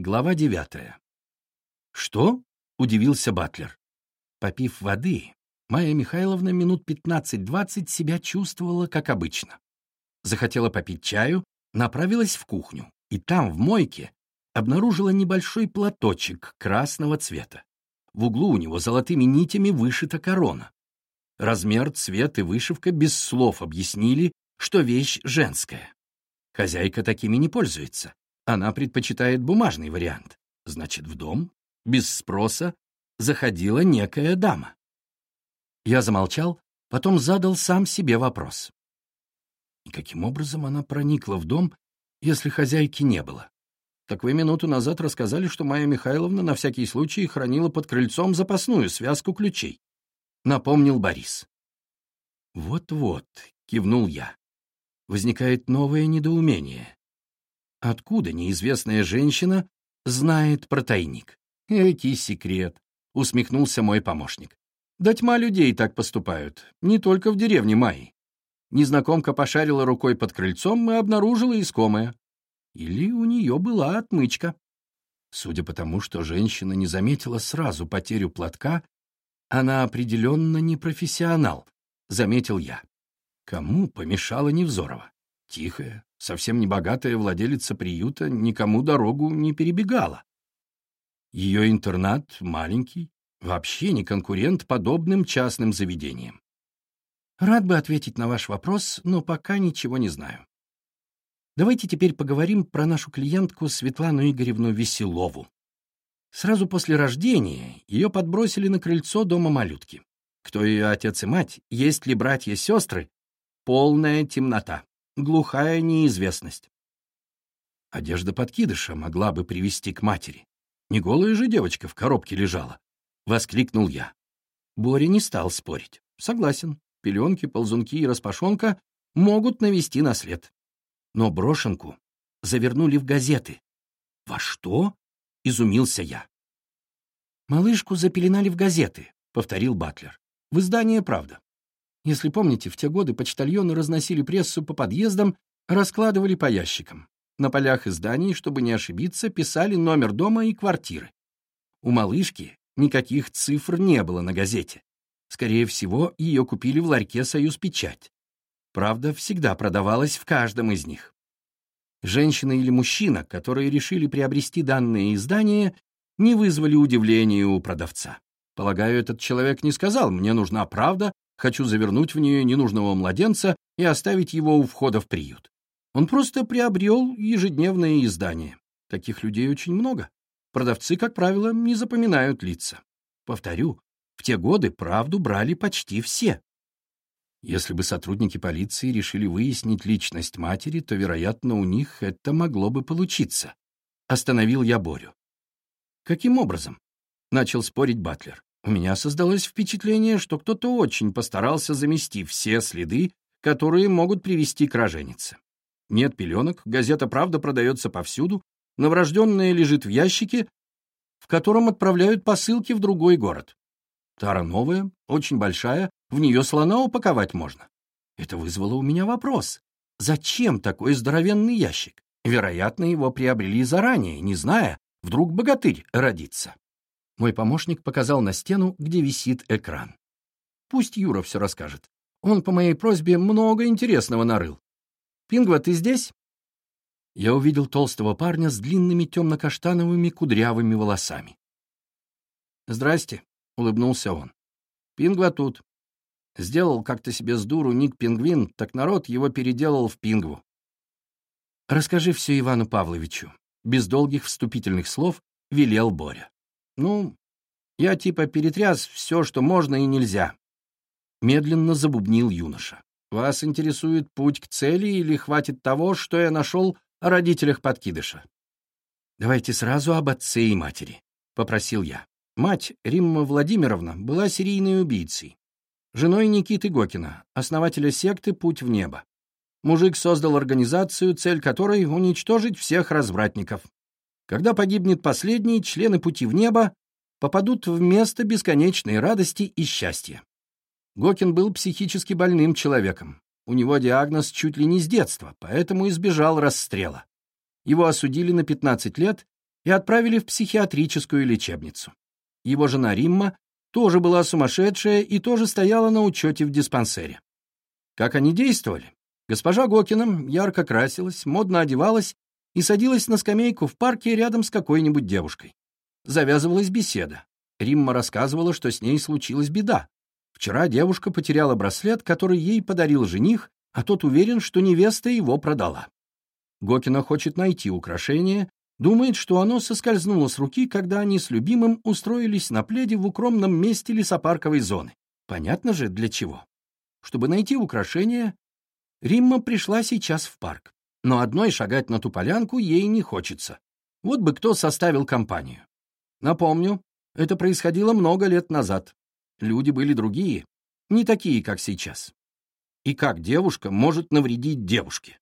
Глава девятая. «Что?» — удивился Батлер. Попив воды, Майя Михайловна минут пятнадцать-двадцать себя чувствовала как обычно. Захотела попить чаю, направилась в кухню, и там, в мойке, обнаружила небольшой платочек красного цвета. В углу у него золотыми нитями вышита корона. Размер, цвет и вышивка без слов объяснили, что вещь женская. Хозяйка такими не пользуется. Она предпочитает бумажный вариант. Значит, в дом, без спроса, заходила некая дама. Я замолчал, потом задал сам себе вопрос. Каким образом она проникла в дом, если хозяйки не было? Так вы минуту назад рассказали, что Майя Михайловна на всякий случай хранила под крыльцом запасную связку ключей. Напомнил Борис. «Вот-вот», — кивнул я. Возникает новое недоумение. Откуда неизвестная женщина знает про тайник? Эти секрет, усмехнулся мой помощник. Да тьма людей так поступают, не только в деревне Майи. Незнакомка пошарила рукой под крыльцом и обнаружила искомое. Или у нее была отмычка. Судя по тому, что женщина не заметила сразу потерю платка, она определенно не профессионал, заметил я. Кому помешала Невзорова? Тихая, совсем небогатая владелица приюта никому дорогу не перебегала. Ее интернат маленький, вообще не конкурент подобным частным заведениям. Рад бы ответить на ваш вопрос, но пока ничего не знаю. Давайте теперь поговорим про нашу клиентку Светлану Игоревну Веселову. Сразу после рождения ее подбросили на крыльцо дома малютки. Кто ее отец и мать, есть ли братья и сестры, полная темнота глухая неизвестность. Одежда подкидыша могла бы привести к матери. Не голая же девочка в коробке лежала. Воскликнул я. Боря не стал спорить. Согласен, пеленки, ползунки и распашонка могут навести на след. Но брошенку завернули в газеты. Во что? Изумился я. Малышку запеленали в газеты, повторил Батлер. В издание «Правда». Если помните, в те годы почтальоны разносили прессу по подъездам, раскладывали по ящикам. На полях изданий, чтобы не ошибиться, писали номер дома и квартиры. У малышки никаких цифр не было на газете. Скорее всего, ее купили в ларьке «Союз Печать». Правда, всегда продавалась в каждом из них. Женщина или мужчина, которые решили приобрести данное издание, не вызвали удивления у продавца. Полагаю, этот человек не сказал «мне нужна правда», Хочу завернуть в нее ненужного младенца и оставить его у входа в приют. Он просто приобрел ежедневное издание. Таких людей очень много. Продавцы, как правило, не запоминают лица. Повторю, в те годы правду брали почти все. Если бы сотрудники полиции решили выяснить личность матери, то, вероятно, у них это могло бы получиться. Остановил я Борю. Каким образом? Начал спорить Батлер. У меня создалось впечатление, что кто-то очень постарался замести все следы, которые могут привести к роженице. Нет пеленок, газета «Правда» продается повсюду, новорожденная лежит в ящике, в котором отправляют посылки в другой город. Тара новая, очень большая, в нее слона упаковать можно. Это вызвало у меня вопрос. Зачем такой здоровенный ящик? Вероятно, его приобрели заранее, не зная, вдруг богатырь родится. Мой помощник показал на стену, где висит экран. Пусть Юра все расскажет. Он по моей просьбе много интересного нарыл. «Пингва, ты здесь?» Я увидел толстого парня с длинными темно-каштановыми кудрявыми волосами. «Здрасте», — улыбнулся он. «Пингва тут. Сделал как-то себе с дуру ник Пингвин, так народ его переделал в Пингву. Расскажи все Ивану Павловичу. Без долгих вступительных слов велел Боря. Ну, я типа перетряс все, что можно и нельзя. Медленно забубнил юноша. Вас интересует путь к цели или хватит того, что я нашел о родителях подкидыша? Давайте сразу об отце и матери, попросил я. Мать, Римма Владимировна, была серийной убийцей. Женой Никиты Гокина, основателя секты «Путь в небо». Мужик создал организацию, цель которой — уничтожить всех развратников. Когда погибнет последний, члены пути в небо попадут в место бесконечной радости и счастья. Гокин был психически больным человеком. У него диагноз чуть ли не с детства, поэтому избежал расстрела. Его осудили на 15 лет и отправили в психиатрическую лечебницу. Его жена Римма тоже была сумасшедшая и тоже стояла на учете в диспансере. Как они действовали? Госпожа Гокина ярко красилась, модно одевалась и садилась на скамейку в парке рядом с какой-нибудь девушкой. Завязывалась беседа. Римма рассказывала, что с ней случилась беда. Вчера девушка потеряла браслет, который ей подарил жених, а тот уверен, что невеста его продала. Гокина хочет найти украшение, думает, что оно соскользнуло с руки, когда они с любимым устроились на пледе в укромном месте лесопарковой зоны. Понятно же, для чего. Чтобы найти украшение, Римма пришла сейчас в парк. Но одной шагать на ту полянку ей не хочется. Вот бы кто составил компанию. Напомню, это происходило много лет назад. Люди были другие, не такие, как сейчас. И как девушка может навредить девушке?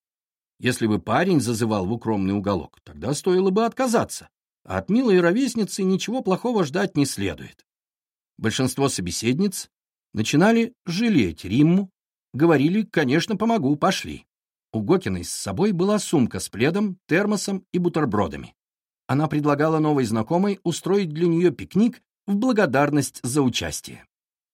Если бы парень зазывал в укромный уголок, тогда стоило бы отказаться. А от милой ровесницы ничего плохого ждать не следует. Большинство собеседниц начинали жалеть Римму, говорили «конечно, помогу, пошли». У Гокиной с собой была сумка с пледом, термосом и бутербродами. Она предлагала новой знакомой устроить для нее пикник в благодарность за участие.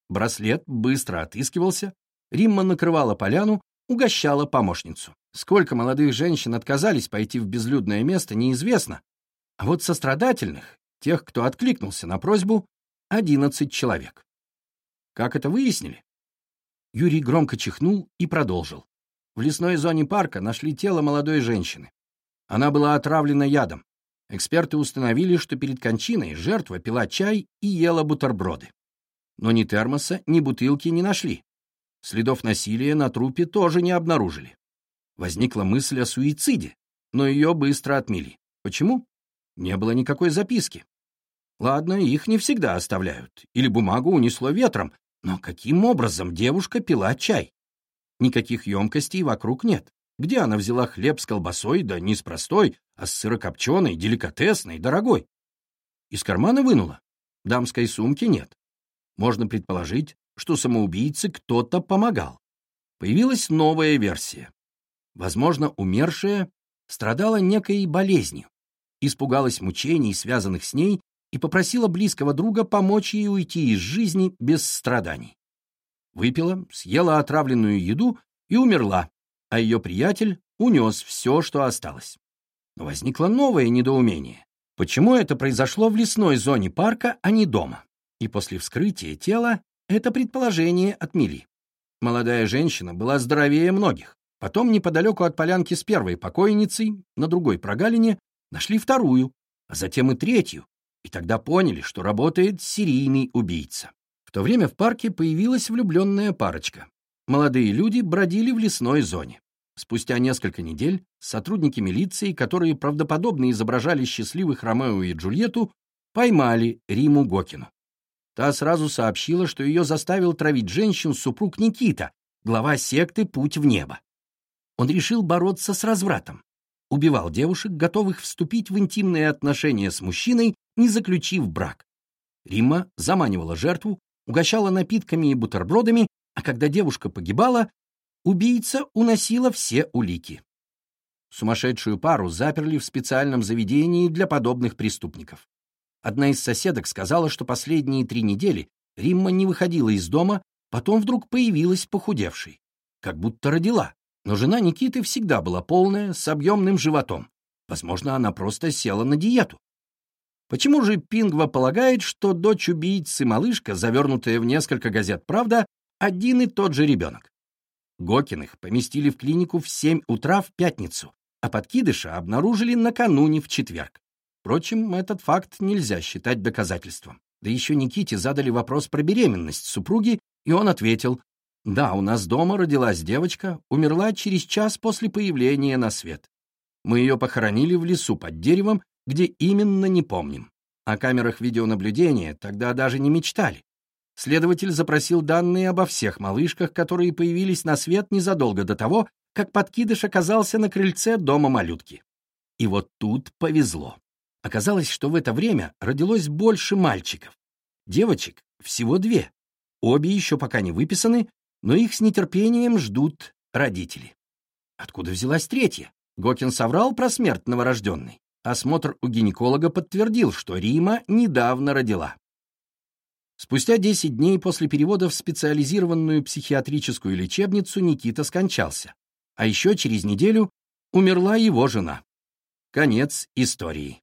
Браслет быстро отыскивался, Римма накрывала поляну, угощала помощницу. Сколько молодых женщин отказались пойти в безлюдное место, неизвестно. А вот сострадательных, тех, кто откликнулся на просьбу, одиннадцать человек. Как это выяснили? Юрий громко чихнул и продолжил. В лесной зоне парка нашли тело молодой женщины. Она была отравлена ядом. Эксперты установили, что перед кончиной жертва пила чай и ела бутерброды. Но ни термоса, ни бутылки не нашли. Следов насилия на трупе тоже не обнаружили. Возникла мысль о суициде, но ее быстро отмели. Почему? Не было никакой записки. Ладно, их не всегда оставляют. Или бумагу унесло ветром. Но каким образом девушка пила чай? Никаких емкостей вокруг нет. Где она взяла хлеб с колбасой, да не с простой, а с сырокопченой, деликатесной, дорогой? Из кармана вынула? Дамской сумки нет. Можно предположить, что самоубийце кто-то помогал. Появилась новая версия. Возможно, умершая страдала некой болезнью, испугалась мучений, связанных с ней, и попросила близкого друга помочь ей уйти из жизни без страданий. Выпила, съела отравленную еду и умерла, а ее приятель унес все, что осталось. Возникло новое недоумение. Почему это произошло в лесной зоне парка, а не дома? И после вскрытия тела это предположение отмели. Молодая женщина была здоровее многих. Потом неподалеку от полянки с первой покойницей, на другой прогалине, нашли вторую, а затем и третью, и тогда поняли, что работает серийный убийца. В то время в парке появилась влюбленная парочка. Молодые люди бродили в лесной зоне. Спустя несколько недель сотрудники милиции, которые правдоподобно изображали счастливых Ромео и Джульетту, поймали Риму Гокину. Та сразу сообщила, что ее заставил травить женщин супруг Никита, глава секты «Путь в небо». Он решил бороться с развратом. Убивал девушек, готовых вступить в интимные отношения с мужчиной, не заключив брак. Римма заманивала жертву, угощала напитками и бутербродами, а когда девушка погибала, убийца уносила все улики. Сумасшедшую пару заперли в специальном заведении для подобных преступников. Одна из соседок сказала, что последние три недели Римма не выходила из дома, потом вдруг появилась похудевшей, как будто родила. Но жена Никиты всегда была полная, с объемным животом. Возможно, она просто села на диету. Почему же Пингва полагает, что дочь убийцы малышка, завернутая в несколько газет «Правда», один и тот же ребенок? Гокиных поместили в клинику в 7 утра в пятницу, а подкидыша обнаружили накануне в четверг. Впрочем, этот факт нельзя считать доказательством. Да еще Никите задали вопрос про беременность супруги, и он ответил, да, у нас дома родилась девочка, умерла через час после появления на свет. Мы ее похоронили в лесу под деревом, где именно не помним. О камерах видеонаблюдения тогда даже не мечтали. Следователь запросил данные обо всех малышках, которые появились на свет незадолго до того, как подкидыш оказался на крыльце дома малютки. И вот тут повезло. Оказалось, что в это время родилось больше мальчиков. Девочек всего две. Обе еще пока не выписаны, но их с нетерпением ждут родители. Откуда взялась третья? Гокин соврал про смерть новорожденной. Осмотр у гинеколога подтвердил, что Рима недавно родила. Спустя 10 дней после перевода в специализированную психиатрическую лечебницу Никита скончался, а еще через неделю умерла его жена. Конец истории.